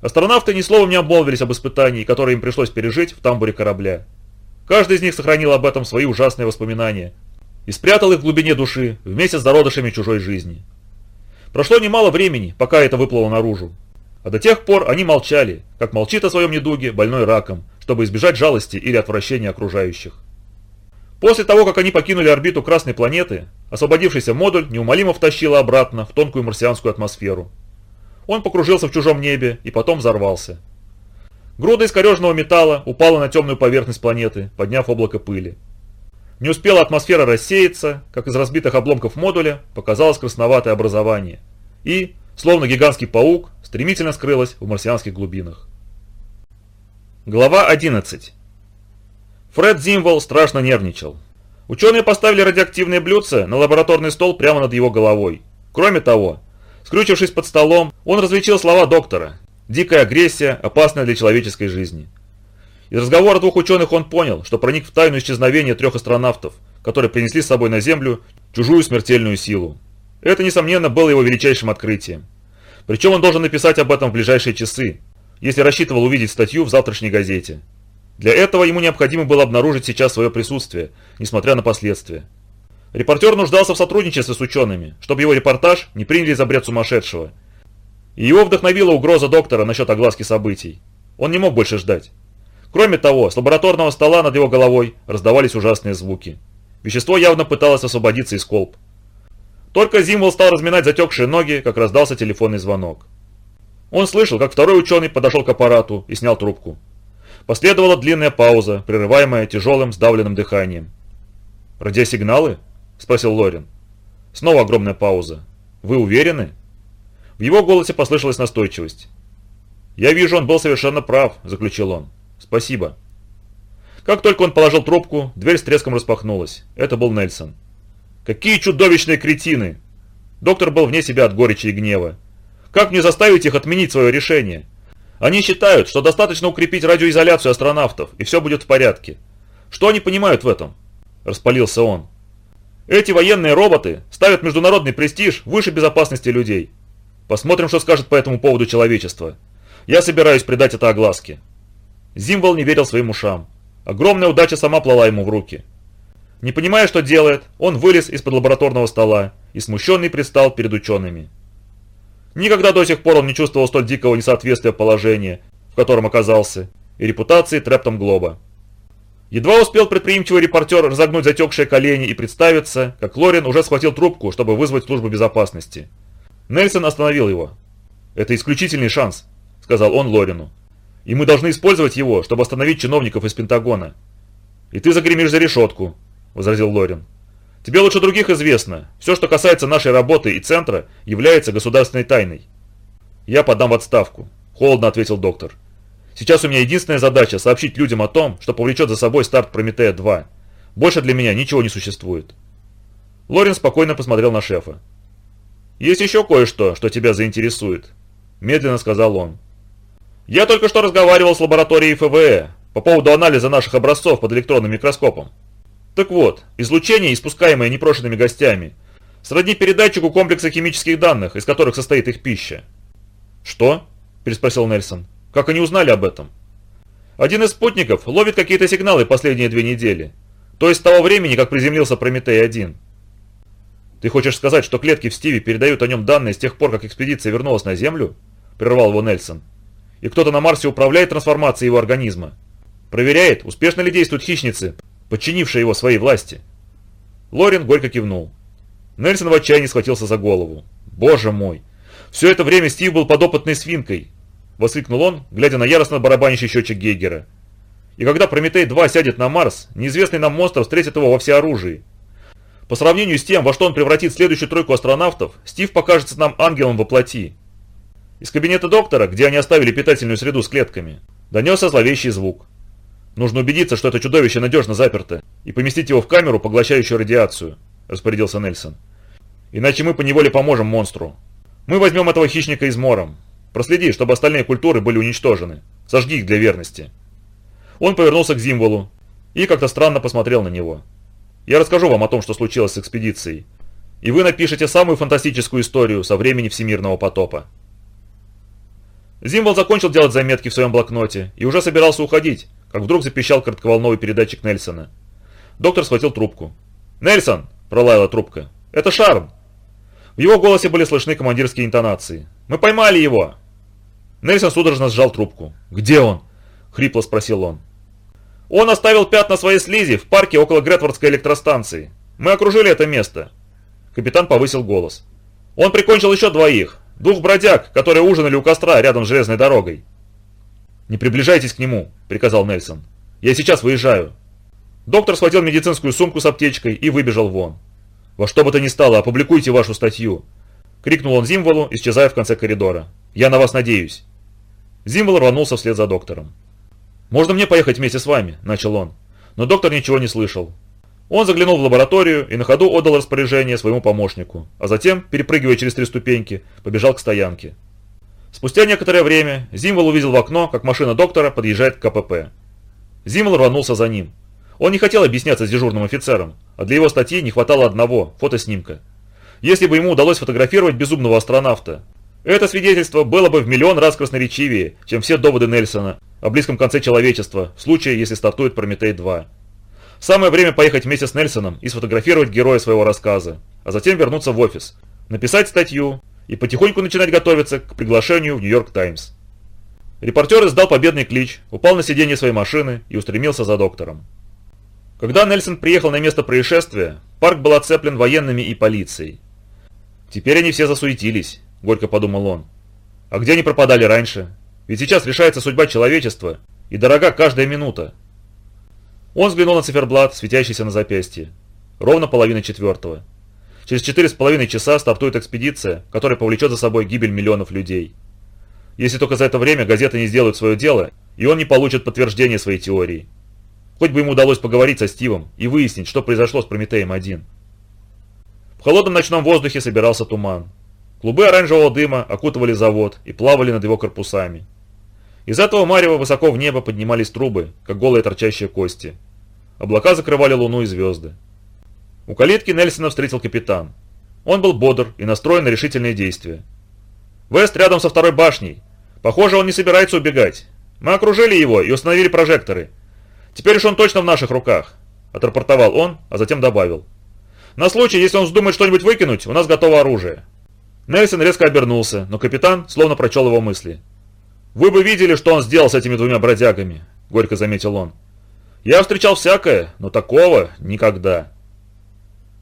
Астронавты ни словом не обмолвились об испытании, которое им пришлось пережить в тамбуре корабля. Каждый из них сохранил об этом свои ужасные воспоминания и спрятал их в глубине души вместе с зародышами чужой жизни. Прошло немало времени, пока это выплыло наружу, а до тех пор они молчали, как молчит о своем недуге больной раком, чтобы избежать жалости или отвращения окружающих. После того, как они покинули орбиту Красной планеты, освободившийся модуль неумолимо втащило обратно в тонкую марсианскую атмосферу. Он покружился в чужом небе и потом взорвался. Груда искореженного металла упала на темную поверхность планеты, подняв облако пыли. Не успела атмосфера рассеяться, как из разбитых обломков модуля показалось красноватое образование. И, словно гигантский паук, стремительно скрылась в марсианских глубинах. Глава 11. Фред Зимвол страшно нервничал. Ученые поставили радиоактивные блюдца на лабораторный стол прямо над его головой. Кроме того, скрючившись под столом, он различил слова доктора. «Дикая агрессия, опасная для человеческой жизни». Из разговора двух ученых он понял, что проник в тайну исчезновения трех астронавтов, которые принесли с собой на Землю чужую смертельную силу. Это, несомненно, было его величайшим открытием. Причем он должен написать об этом в ближайшие часы, если рассчитывал увидеть статью в завтрашней газете. Для этого ему необходимо было обнаружить сейчас свое присутствие, несмотря на последствия. Репортер нуждался в сотрудничестве с учеными, чтобы его репортаж не приняли за бред сумасшедшего. И его вдохновила угроза доктора насчет огласки событий. Он не мог больше ждать. Кроме того, с лабораторного стола над его головой раздавались ужасные звуки. Вещество явно пыталось освободиться из колб. Только Зимвол стал разминать затекшие ноги, как раздался телефонный звонок. Он слышал, как второй ученый подошел к аппарату и снял трубку. Последовала длинная пауза, прерываемая тяжелым сдавленным дыханием. «Радиосигналы?» – спросил Лорин. Снова огромная пауза. «Вы уверены?» В его голосе послышалась настойчивость. «Я вижу, он был совершенно прав», – заключил он. «Спасибо». Как только он положил трубку, дверь с треском распахнулась. Это был Нельсон. Какие чудовищные кретины! Доктор был вне себя от горечи и гнева. Как мне заставить их отменить свое решение? Они считают, что достаточно укрепить радиоизоляцию астронавтов, и все будет в порядке. Что они понимают в этом? Распалился он. Эти военные роботы ставят международный престиж выше безопасности людей. Посмотрим, что скажет по этому поводу человечество. Я собираюсь придать это огласке. Зимвол не верил своим ушам. Огромная удача сама плыла ему в руки. Не понимая, что делает, он вылез из-под лабораторного стола и смущенный предстал перед учеными. Никогда до сих пор он не чувствовал столь дикого несоответствия положения, в котором оказался, и репутации Трептом Глоба. Едва успел предприимчивый репортер разогнуть затекшие колени и представиться, как Лорин уже схватил трубку, чтобы вызвать службу безопасности. Нельсон остановил его. «Это исключительный шанс», — сказал он Лорину. «И мы должны использовать его, чтобы остановить чиновников из Пентагона. И ты загремишь за решетку, – возразил Лорин. «Тебе лучше других известно. Все, что касается нашей работы и центра, является государственной тайной». «Я подам в отставку», – холодно ответил доктор. «Сейчас у меня единственная задача – сообщить людям о том, что повлечет за собой старт Прометея-2. Больше для меня ничего не существует». Лорин спокойно посмотрел на шефа. есть еще кое-что, что тебя заинтересует», – медленно сказал он. «Я только что разговаривал с лабораторией ФВЭ по поводу анализа наших образцов под электронным микроскопом. Так вот, излучение, испускаемое непрошенными гостями, сродни передатчику комплекса химических данных, из которых состоит их пища». «Что?» – переспросил Нельсон. «Как они узнали об этом?» «Один из спутников ловит какие-то сигналы последние две недели, то есть с того времени, как приземлился Прометей-1. «Ты хочешь сказать, что клетки в Стиве передают о нем данные с тех пор, как экспедиция вернулась на Землю?» – прервал его Нельсон. «И кто-то на Марсе управляет трансформацией его организма? Проверяет, успешно ли действуют хищницы, подчинившие его своей власти?» Лорин горько кивнул. Нельсон в отчаянии схватился за голову. «Боже мой! Все это время Стив был подопытной свинкой!» – воскликнул он, глядя на яростно барабанящий счетчик Гейгера. «И когда Прометей-2 сядет на Марс, неизвестный нам монстр встретит его во всеоружии, по сравнению с тем, во что он превратит следующую тройку астронавтов, Стив покажется нам ангелом во плоти. Из кабинета доктора, где они оставили питательную среду с клетками, донесся зловещий звук. Нужно убедиться, что это чудовище надежно заперто, и поместить его в камеру, поглощающую радиацию, распорядился Нельсон. Иначе мы поневоле поможем монстру. Мы возьмем этого хищника измором. Проследи, чтобы остальные культуры были уничтожены. Сожги их для верности. Он повернулся к Зимволу и как-то странно посмотрел на него. Я расскажу вам о том, что случилось с экспедицией. И вы напишете самую фантастическую историю со времени Всемирного потопа. Зимвол закончил делать заметки в своем блокноте и уже собирался уходить, как вдруг запищал коротковолновый передатчик Нельсона. Доктор схватил трубку. «Нельсон!» – пролаяла трубка. «Это Шарм!» В его голосе были слышны командирские интонации. «Мы поймали его!» Нельсон судорожно сжал трубку. «Где он?» – хрипло спросил он. Он оставил пятна своей слизи в парке около Гретвардской электростанции. Мы окружили это место. Капитан повысил голос. Он прикончил еще двоих. Двух бродяг, которые ужинали у костра рядом с железной дорогой. «Не приближайтесь к нему», — приказал Нельсон. «Я сейчас выезжаю». Доктор схватил медицинскую сумку с аптечкой и выбежал вон. «Во что бы то ни стало, опубликуйте вашу статью!» — крикнул он Зимволу, исчезая в конце коридора. «Я на вас надеюсь!» Зимвол рванулся вслед за доктором. «Можно мне поехать вместе с вами?» – начал он. Но доктор ничего не слышал. Он заглянул в лабораторию и на ходу отдал распоряжение своему помощнику, а затем, перепрыгивая через три ступеньки, побежал к стоянке. Спустя некоторое время Зимвол увидел в окно, как машина доктора подъезжает к КПП. Зимвол рванулся за ним. Он не хотел объясняться с дежурным офицером, а для его статьи не хватало одного – фотоснимка. Если бы ему удалось фотографировать безумного астронавта, это свидетельство было бы в миллион раз красноречивее, чем все доводы Нельсона о близком конце человечества, в случае, если стартует Прометей-2. Самое время поехать вместе с Нельсоном и сфотографировать героя своего рассказа, а затем вернуться в офис, написать статью и потихоньку начинать готовиться к приглашению в Нью-Йорк Таймс. Репортер издал победный клич, упал на сиденье своей машины и устремился за доктором. Когда Нельсон приехал на место происшествия, парк был оцеплен военными и полицией. Теперь они все засуетились, горько подумал он. А где они пропадали раньше? Ведь сейчас решается судьба человечества, и дорога каждая минута. Он взглянул на циферблат, светящийся на запястье. Ровно половина четвертого. Через четыре с половиной часа стартует экспедиция, которая повлечет за собой гибель миллионов людей. Если только за это время газеты не сделают свое дело, и он не получит подтверждения своей теории. Хоть бы ему удалось поговорить со Стивом и выяснить, что произошло с Прометеем-1. В холодном ночном воздухе собирался туман. Клубы оранжевого дыма окутывали завод и плавали над его корпусами. Из этого марева высоко в небо поднимались трубы, как голые торчащие кости. Облака закрывали луну и звезды. У калитки Нельсона встретил капитан. Он был бодр и настроен на решительные действия. «Вест рядом со второй башней. Похоже, он не собирается убегать. Мы окружили его и установили прожекторы. Теперь уж он точно в наших руках», – отрапортовал он, а затем добавил. «На случай, если он вздумает что-нибудь выкинуть, у нас готово оружие». Нельсон резко обернулся, но капитан словно прочел его мысли. «Вы бы видели, что он сделал с этими двумя бродягами», — горько заметил он. «Я встречал всякое, но такого никогда».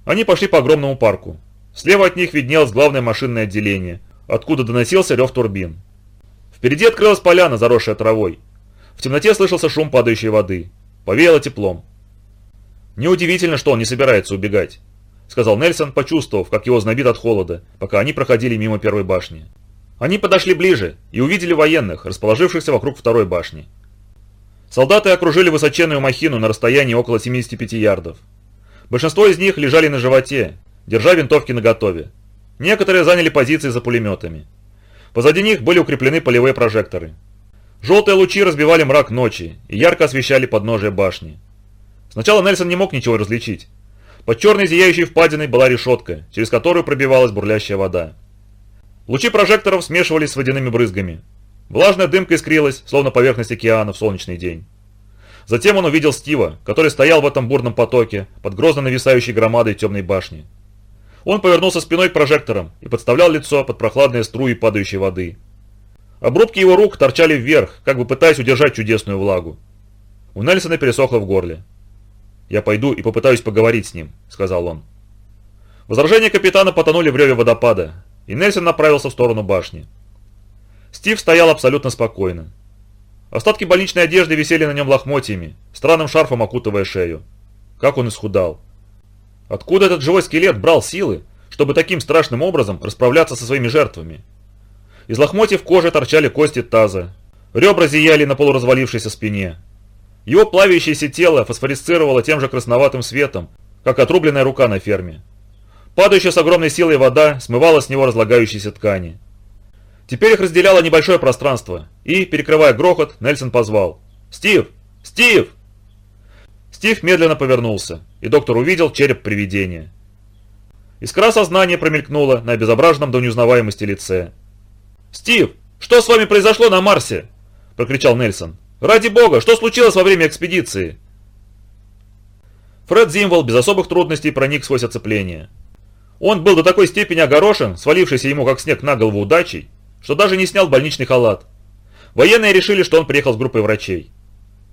Они пошли по огромному парку. Слева от них виднелось главное машинное отделение, откуда доносился рев турбин. Впереди открылась поляна, заросшая травой. В темноте слышался шум падающей воды. Повеяло теплом. Неудивительно, что он не собирается убегать сказал Нельсон, почувствовав, как его знобит от холода, пока они проходили мимо первой башни. Они подошли ближе и увидели военных, расположившихся вокруг второй башни. Солдаты окружили высоченную махину на расстоянии около 75 ярдов. Большинство из них лежали на животе, держа винтовки наготове. Некоторые заняли позиции за пулеметами. Позади них были укреплены полевые прожекторы. Желтые лучи разбивали мрак ночи и ярко освещали подножие башни. Сначала Нельсон не мог ничего различить. Под черной зияющей впадиной была решетка, через которую пробивалась бурлящая вода. Лучи прожекторов смешивались с водяными брызгами. Влажная дымка искрилась, словно поверхность океана в солнечный день. Затем он увидел Стива, который стоял в этом бурном потоке, под грозно нависающей громадой темной башни. Он повернулся спиной к прожекторам и подставлял лицо под прохладные струи падающей воды. Обрубки его рук торчали вверх, как бы пытаясь удержать чудесную влагу. У Нельсона пересохло в горле. «Я пойду и попытаюсь поговорить с ним», — сказал он. Возражения капитана потонули в реве водопада, и Нельсон направился в сторону башни. Стив стоял абсолютно спокойно. Остатки больничной одежды висели на нем лохмотьями, странным шарфом окутывая шею. Как он исхудал. Откуда этот живой скелет брал силы, чтобы таким страшным образом расправляться со своими жертвами? Из лохмотьев кожи торчали кости таза, ребра зияли на полуразвалившейся спине. Его плавящееся тело фосфорисцировало тем же красноватым светом, как отрубленная рука на ферме. Падающая с огромной силой вода смывала с него разлагающиеся ткани. Теперь их разделяло небольшое пространство, и, перекрывая грохот, Нельсон позвал. «Стив! Стив!» Стив медленно повернулся, и доктор увидел череп привидения. Искра сознания промелькнула на обезображенном до неузнаваемости лице. «Стив, что с вами произошло на Марсе?» – прокричал Нельсон. Ради бога, что случилось во время экспедиции?» Фред Зимвол без особых трудностей проник сквозь оцепление. Он был до такой степени огорошен, свалившийся ему как снег на голову удачей, что даже не снял больничный халат. Военные решили, что он приехал с группой врачей.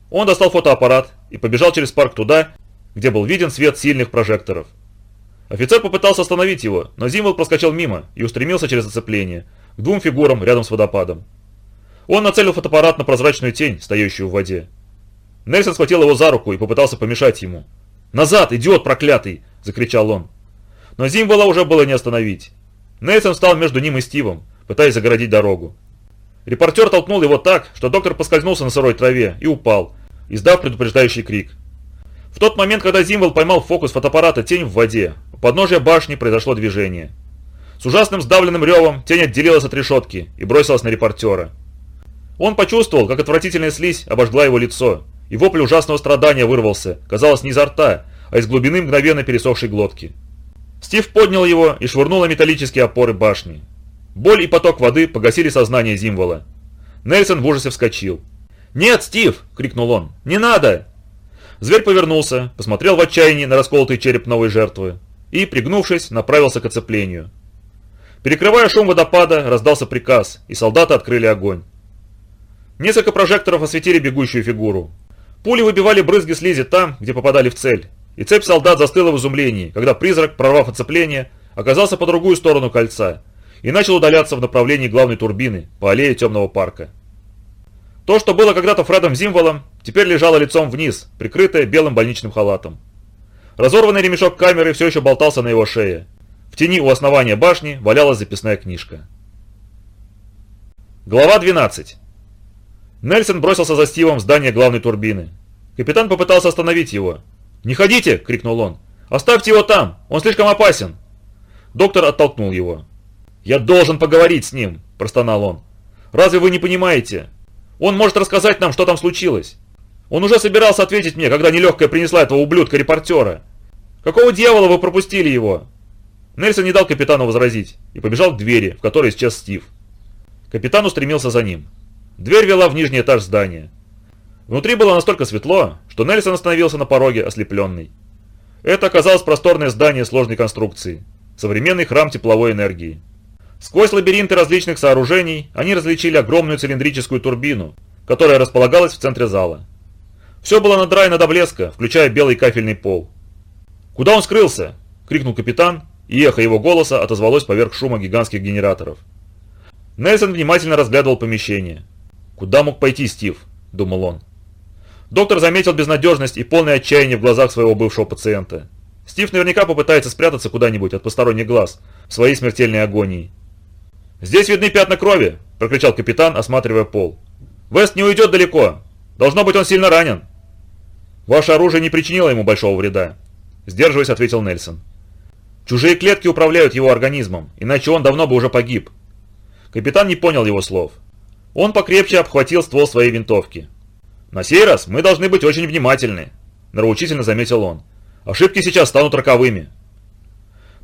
Он достал фотоаппарат и побежал через парк туда, где был виден свет сильных прожекторов. Офицер попытался остановить его, но Зимвол проскочил мимо и устремился через оцепление, к двум фигурам рядом с водопадом. Он нацелил фотоаппарат на прозрачную тень, стоящую в воде. Нельсон схватил его за руку и попытался помешать ему. «Назад, идиот проклятый!» – закричал он. Но Зимвола уже было не остановить. Нельсон встал между ним и Стивом, пытаясь загородить дорогу. Репортер толкнул его так, что доктор поскользнулся на сырой траве и упал, издав предупреждающий крик. В тот момент, когда Зимвол поймал фокус фотоаппарата тень в воде, у подножия башни произошло движение. С ужасным сдавленным ревом тень отделилась от решетки и бросилась на репортера. Он почувствовал, как отвратительная слизь обожгла его лицо, и вопль ужасного страдания вырвался, казалось, не изо рта, а из глубины мгновенно пересохшей глотки. Стив поднял его и швырнул на металлические опоры башни. Боль и поток воды погасили сознание Зимвола. Нельсон в ужасе вскочил. «Нет, Стив!» – крикнул он. «Не надо!» Зверь повернулся, посмотрел в отчаянии на расколотый череп новой жертвы и, пригнувшись, направился к оцеплению. Перекрывая шум водопада, раздался приказ, и солдаты открыли огонь. Несколько прожекторов осветили бегущую фигуру. Пули выбивали брызги слизи там, где попадали в цель. И цепь солдат застыла в изумлении, когда призрак, прорвав оцепление, оказался по другую сторону кольца и начал удаляться в направлении главной турбины по аллее темного парка. То, что было когда-то Фредом Зимволом, теперь лежало лицом вниз, прикрытое белым больничным халатом. Разорванный ремешок камеры все еще болтался на его шее. В тени у основания башни валялась записная книжка. Глава 12. Нельсон бросился за Стивом в здание главной турбины. Капитан попытался остановить его. «Не ходите!» – крикнул он. «Оставьте его там! Он слишком опасен!» Доктор оттолкнул его. «Я должен поговорить с ним!» – простонал он. «Разве вы не понимаете? Он может рассказать нам, что там случилось. Он уже собирался ответить мне, когда нелегкая принесла этого ублюдка-репортера. Какого дьявола вы пропустили его?» Нельсон не дал капитану возразить и побежал к двери, в которой исчез Стив. Капитан устремился за ним. Дверь вела в нижний этаж здания. Внутри было настолько светло, что Нельсон остановился на пороге, ослепленный. Это оказалось просторное здание сложной конструкции, современный храм тепловой энергии. Сквозь лабиринты различных сооружений они различили огромную цилиндрическую турбину, которая располагалась в центре зала. Все было надраено до блеска, включая белый кафельный пол. «Куда он скрылся?» – крикнул капитан, и эхо его голоса отозвалось поверх шума гигантских генераторов. Нельсон внимательно разглядывал помещение – «Куда мог пойти Стив?» – думал он. Доктор заметил безнадежность и полное отчаяние в глазах своего бывшего пациента. Стив наверняка попытается спрятаться куда-нибудь от посторонних глаз в своей смертельной агонии. «Здесь видны пятна крови!» – прокричал капитан, осматривая пол. «Вест не уйдет далеко! Должно быть, он сильно ранен!» «Ваше оружие не причинило ему большого вреда», – сдерживаясь, ответил Нельсон. Чужие клетки управляют его организмом, иначе он давно бы уже погиб. Капитан не понял его слов. Он покрепче обхватил ствол своей винтовки. «На сей раз мы должны быть очень внимательны», – нравоучительно заметил он. «Ошибки сейчас станут роковыми».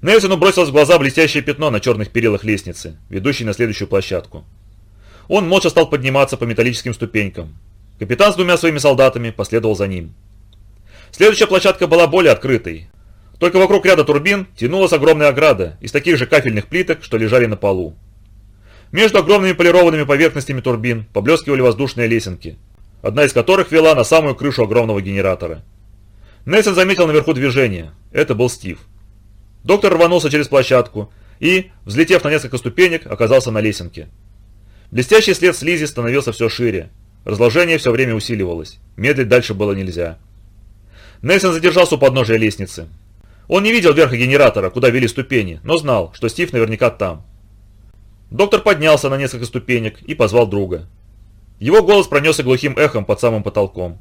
Нельсону бросилось в глаза блестящее пятно на черных перилах лестницы, ведущей на следующую площадку. Он молча стал подниматься по металлическим ступенькам. Капитан с двумя своими солдатами последовал за ним. Следующая площадка была более открытой. Только вокруг ряда турбин тянулась огромная ограда из таких же кафельных плиток, что лежали на полу. Между огромными полированными поверхностями турбин поблескивали воздушные лесенки, одна из которых вела на самую крышу огромного генератора. Нельсон заметил наверху движение. Это был Стив. Доктор рванулся через площадку и, взлетев на несколько ступенек, оказался на лесенке. Блестящий след слизи становился все шире. Разложение все время усиливалось. Медлить дальше было нельзя. Нельсон задержался у подножия лестницы. Он не видел верха генератора, куда вели ступени, но знал, что Стив наверняка там. Доктор поднялся на несколько ступенек и позвал друга. Его голос пронесся глухим эхом под самым потолком.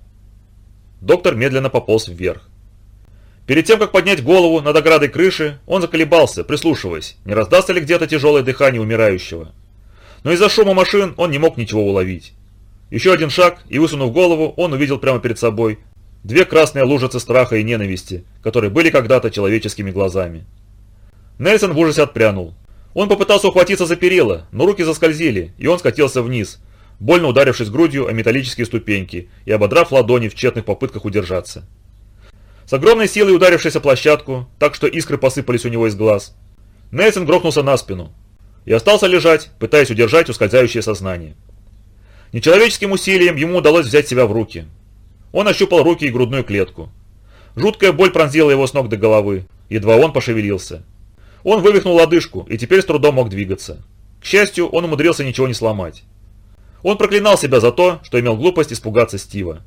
Доктор медленно пополз вверх. Перед тем, как поднять голову над оградой крыши, он заколебался, прислушиваясь, не раздастся ли где-то тяжелое дыхание умирающего. Но из-за шума машин он не мог ничего уловить. Еще один шаг, и высунув голову, он увидел прямо перед собой две красные лужицы страха и ненависти, которые были когда-то человеческими глазами. Нельсон в ужасе отпрянул. Он попытался ухватиться за перила, но руки заскользили, и он скатился вниз, больно ударившись грудью о металлические ступеньки и ободрав ладони в тщетных попытках удержаться. С огромной силой ударившись о площадку, так что искры посыпались у него из глаз, Нельсон грохнулся на спину и остался лежать, пытаясь удержать ускользающее сознание. Нечеловеческим усилием ему удалось взять себя в руки. Он ощупал руки и грудную клетку. Жуткая боль пронзила его с ног до головы, едва он пошевелился. Он вывихнул лодыжку и теперь с трудом мог двигаться. К счастью, он умудрился ничего не сломать. Он проклинал себя за то, что имел глупость испугаться Стива.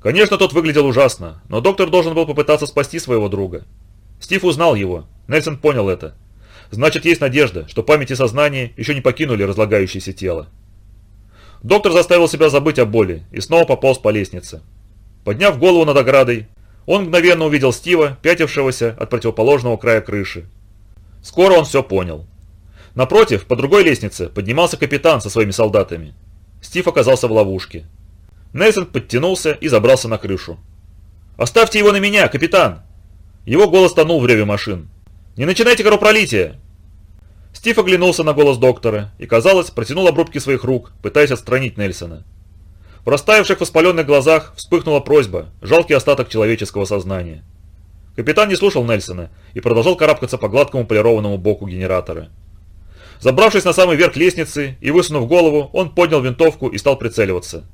Конечно, тот выглядел ужасно, но доктор должен был попытаться спасти своего друга. Стив узнал его, Нельсон понял это. Значит, есть надежда, что память и сознание еще не покинули разлагающееся тело. Доктор заставил себя забыть о боли и снова пополз по лестнице. Подняв голову над оградой, он мгновенно увидел Стива, пятившегося от противоположного края крыши. Скоро он все понял. Напротив, по другой лестнице, поднимался капитан со своими солдатами. Стив оказался в ловушке. Нельсон подтянулся и забрался на крышу. «Оставьте его на меня, капитан!» Его голос тонул в реве машин. «Не начинайте кровопролитие!» Стив оглянулся на голос доктора и, казалось, протянул обрубки своих рук, пытаясь отстранить Нельсона. В растаявших воспаленных глазах вспыхнула просьба, жалкий остаток человеческого сознания. Капитан не слушал Нельсона и продолжал карабкаться по гладкому полированному боку генератора. Забравшись на самый верх лестницы и высунув голову, он поднял винтовку и стал прицеливаться.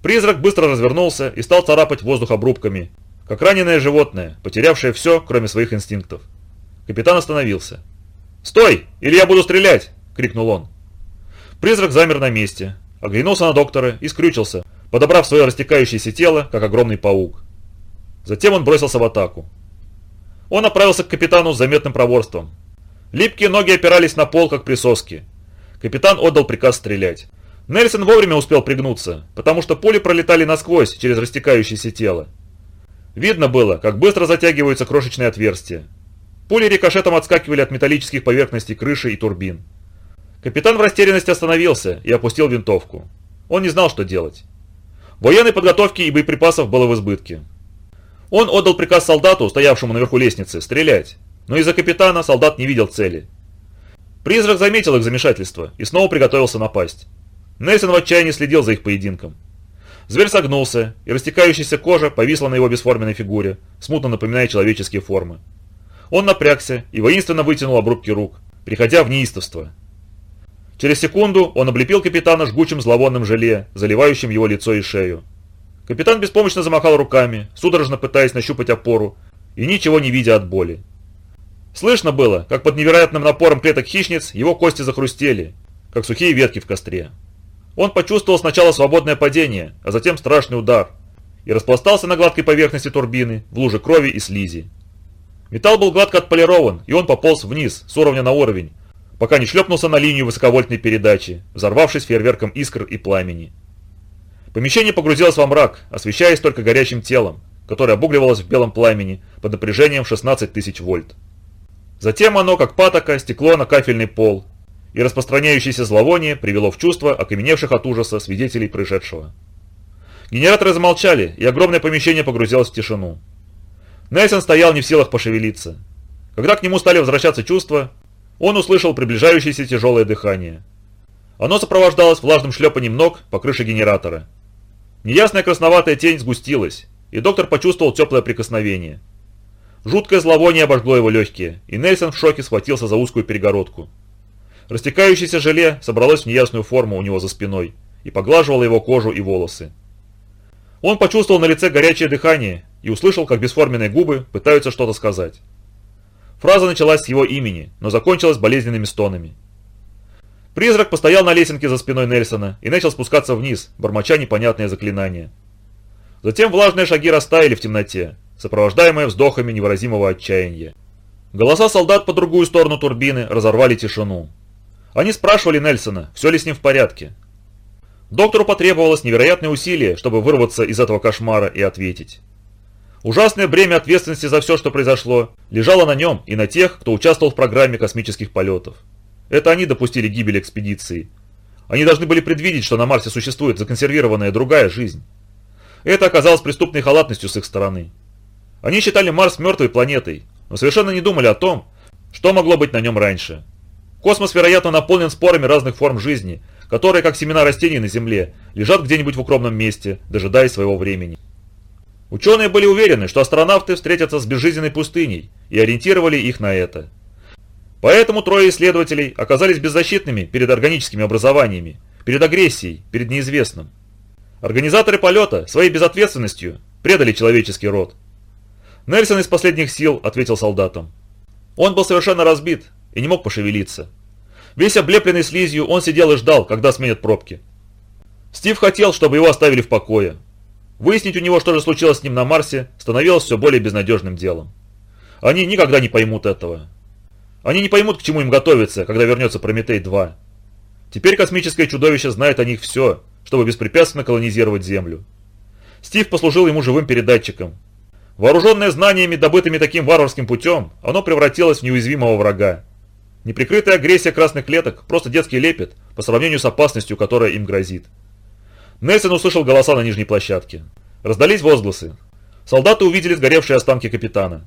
Призрак быстро развернулся и стал царапать воздух обрубками, как раненое животное, потерявшее все, кроме своих инстинктов. Капитан остановился. «Стой, или я буду стрелять!» – крикнул он. Призрак замер на месте, оглянулся на доктора и скрючился, подобрав свое растекающееся тело, как огромный паук. Затем он бросился в атаку. Он направился к капитану с заметным проворством. Липкие ноги опирались на пол, как присоски. Капитан отдал приказ стрелять. Нельсон вовремя успел пригнуться, потому что пули пролетали насквозь через растекающееся тело. Видно было, как быстро затягиваются крошечные отверстия. Пули рикошетом отскакивали от металлических поверхностей крыши и турбин. Капитан в растерянности остановился и опустил винтовку. Он не знал, что делать. Военной подготовки и боеприпасов было в избытке. Он отдал приказ солдату, стоявшему наверху лестницы, стрелять, но из-за капитана солдат не видел цели. Призрак заметил их замешательство и снова приготовился напасть. Нельсон в отчаянии следил за их поединком. Зверь согнулся, и растекающаяся кожа повисла на его бесформенной фигуре, смутно напоминая человеческие формы. Он напрягся и воинственно вытянул обрубки рук, приходя в неистовство. Через секунду он облепил капитана жгучим зловонным желе, заливающим его лицо и шею. Капитан беспомощно замахал руками, судорожно пытаясь нащупать опору, и ничего не видя от боли. Слышно было, как под невероятным напором клеток хищниц его кости захрустели, как сухие ветки в костре. Он почувствовал сначала свободное падение, а затем страшный удар, и распластался на гладкой поверхности турбины в луже крови и слизи. Металл был гладко отполирован, и он пополз вниз, с уровня на уровень, пока не шлепнулся на линию высоковольтной передачи, взорвавшись фейерверком искр и пламени. Помещение погрузилось во мрак, освещаясь только горящим телом, которое обугливалось в белом пламени под напряжением 16 тысяч вольт. Затем оно, как патока, стекло на кафельный пол, и распространяющееся зловоние привело в чувство окаменевших от ужаса свидетелей происшедшего. Генераторы замолчали, и огромное помещение погрузилось в тишину. Нельсон стоял не в силах пошевелиться. Когда к нему стали возвращаться чувства, он услышал приближающееся тяжелое дыхание. Оно сопровождалось влажным шлепанием ног по крыше генератора. Неясная красноватая тень сгустилась, и доктор почувствовал теплое прикосновение. Жуткое зловоние обожгло его легкие, и Нельсон в шоке схватился за узкую перегородку. Растекающееся желе собралось в неясную форму у него за спиной и поглаживало его кожу и волосы. Он почувствовал на лице горячее дыхание и услышал, как бесформенные губы пытаются что-то сказать. Фраза началась с его имени, но закончилась болезненными стонами. Призрак постоял на лесенке за спиной Нельсона и начал спускаться вниз, бормоча непонятные заклинания. Затем влажные шаги растаяли в темноте, сопровождаемые вздохами невыразимого отчаяния. Голоса солдат по другую сторону турбины разорвали тишину. Они спрашивали Нельсона, все ли с ним в порядке. Доктору потребовалось невероятное усилие, чтобы вырваться из этого кошмара и ответить. Ужасное бремя ответственности за все, что произошло, лежало на нем и на тех, кто участвовал в программе космических полетов. Это они допустили гибель экспедиции. Они должны были предвидеть, что на Марсе существует законсервированная другая жизнь. Это оказалось преступной халатностью с их стороны. Они считали Марс мертвой планетой, но совершенно не думали о том, что могло быть на нем раньше. Космос, вероятно, наполнен спорами разных форм жизни, которые, как семена растений на Земле, лежат где-нибудь в укромном месте, дожидаясь своего времени. Ученые были уверены, что астронавты встретятся с безжизненной пустыней и ориентировали их на это. Поэтому трое исследователей оказались беззащитными перед органическими образованиями, перед агрессией, перед неизвестным. Организаторы полета своей безответственностью предали человеческий род. Нельсон из последних сил ответил солдатам. Он был совершенно разбит и не мог пошевелиться. Весь облепленный слизью он сидел и ждал, когда сменят пробки. Стив хотел, чтобы его оставили в покое, Выяснить у него, что же случилось с ним на Марсе, становилось все более безнадежным делом. Они никогда не поймут этого. Они не поймут, к чему им готовиться, когда вернется Прометей-2. Теперь космическое чудовище знает о них все, чтобы беспрепятственно колонизировать Землю. Стив послужил ему живым передатчиком. Вооруженное знаниями, добытыми таким варварским путем, оно превратилось в неуязвимого врага. Неприкрытая агрессия красных клеток – просто детский лепет по сравнению с опасностью, которая им грозит. Нельсон услышал голоса на нижней площадке. Раздались возгласы. Солдаты увидели сгоревшие останки капитана.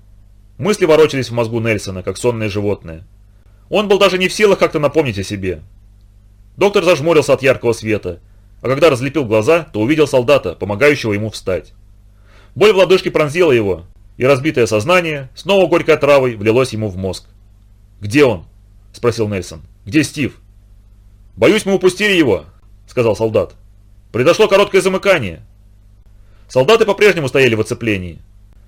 Мысли ворочались в мозгу Нельсона, как сонные животные. Он был даже не в силах как-то напомнить о себе. Доктор зажмурился от яркого света, а когда разлепил глаза, то увидел солдата, помогающего ему встать. Боль в лодыжке пронзила его, и разбитое сознание снова горькой травой влилось ему в мозг. «Где он?» – спросил Нельсон. «Где Стив?» «Боюсь, мы упустили его», – сказал солдат. Произошло короткое замыкание. Солдаты по-прежнему стояли в оцеплении.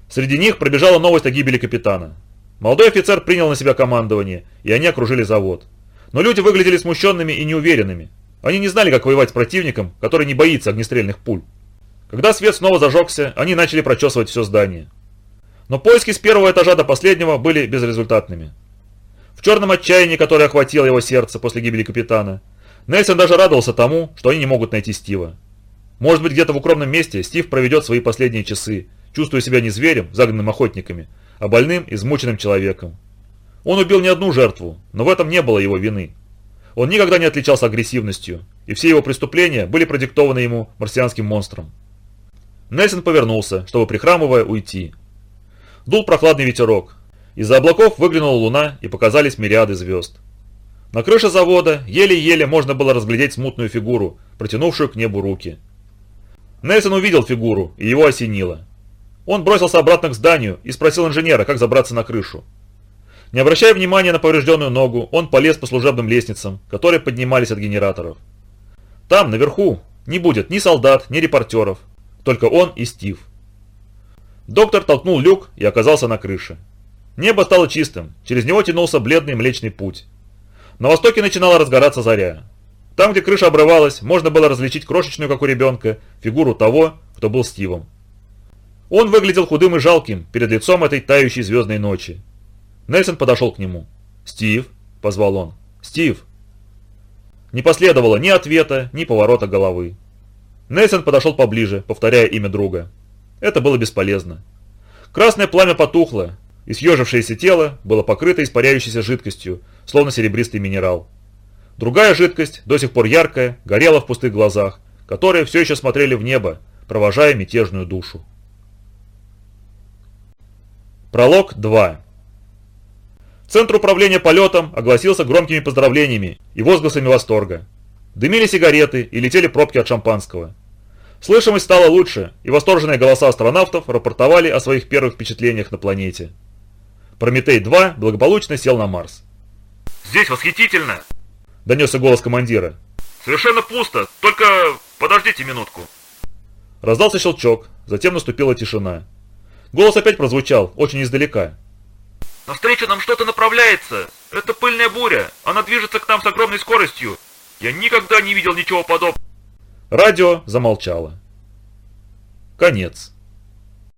Среди них пробежала новость о гибели капитана. Молодой офицер принял на себя командование, и они окружили завод. Но люди выглядели смущенными и неуверенными. Они не знали, как воевать с противником, который не боится огнестрельных пуль. Когда свет снова зажегся, они начали прочесывать все здание. Но поиски с первого этажа до последнего были безрезультатными. В черном отчаянии, которое охватило его сердце после гибели капитана, Нельсон даже радовался тому, что они не могут найти Стива. Может быть, где-то в укромном месте Стив проведет свои последние часы, чувствуя себя не зверем, загнанным охотниками, а больным, измученным человеком. Он убил не одну жертву, но в этом не было его вины. Он никогда не отличался агрессивностью, и все его преступления были продиктованы ему марсианским монстром. Нельсон повернулся, чтобы прихрамывая уйти. Дул прохладный ветерок. Из-за облаков выглянула луна и показались мириады звезд. На крыше завода еле-еле можно было разглядеть смутную фигуру, протянувшую к небу руки. Нельсон увидел фигуру, и его осенило. Он бросился обратно к зданию и спросил инженера, как забраться на крышу. Не обращая внимания на поврежденную ногу, он полез по служебным лестницам, которые поднимались от генераторов. Там, наверху, не будет ни солдат, ни репортеров, только он и Стив. Доктор толкнул люк и оказался на крыше. Небо стало чистым, через него тянулся бледный Млечный Путь. На востоке начинала разгораться заря. Там, где крыша обрывалась, можно было различить крошечную, как у ребенка, фигуру того, кто был Стивом. Он выглядел худым и жалким перед лицом этой тающей звездной ночи. Нельсон подошел к нему. «Стив?» – позвал он. «Стив!» Не последовало ни ответа, ни поворота головы. Нельсон подошел поближе, повторяя имя друга. Это было бесполезно. Красное пламя потухло, и съежившееся тело было покрыто испаряющейся жидкостью, словно серебристый минерал. Другая жидкость, до сих пор яркая, горела в пустых глазах, которые все еще смотрели в небо, провожая мятежную душу. Пролог 2 Центр управления полетом огласился громкими поздравлениями и возгласами восторга. Дымили сигареты и летели пробки от шампанского. Слышимость стала лучше, и восторженные голоса астронавтов рапортовали о своих первых впечатлениях на планете. Прометей-2 благополучно сел на Марс. «Здесь восхитительно!» – донесся голос командира. «Совершенно пусто, только подождите минутку». Раздался щелчок, затем наступила тишина. Голос опять прозвучал, очень издалека. Навстречу нам что-то направляется. Это пыльная буря. Она движется к нам с огромной скоростью. Я никогда не видел ничего подобного. Радио замолчало. Конец.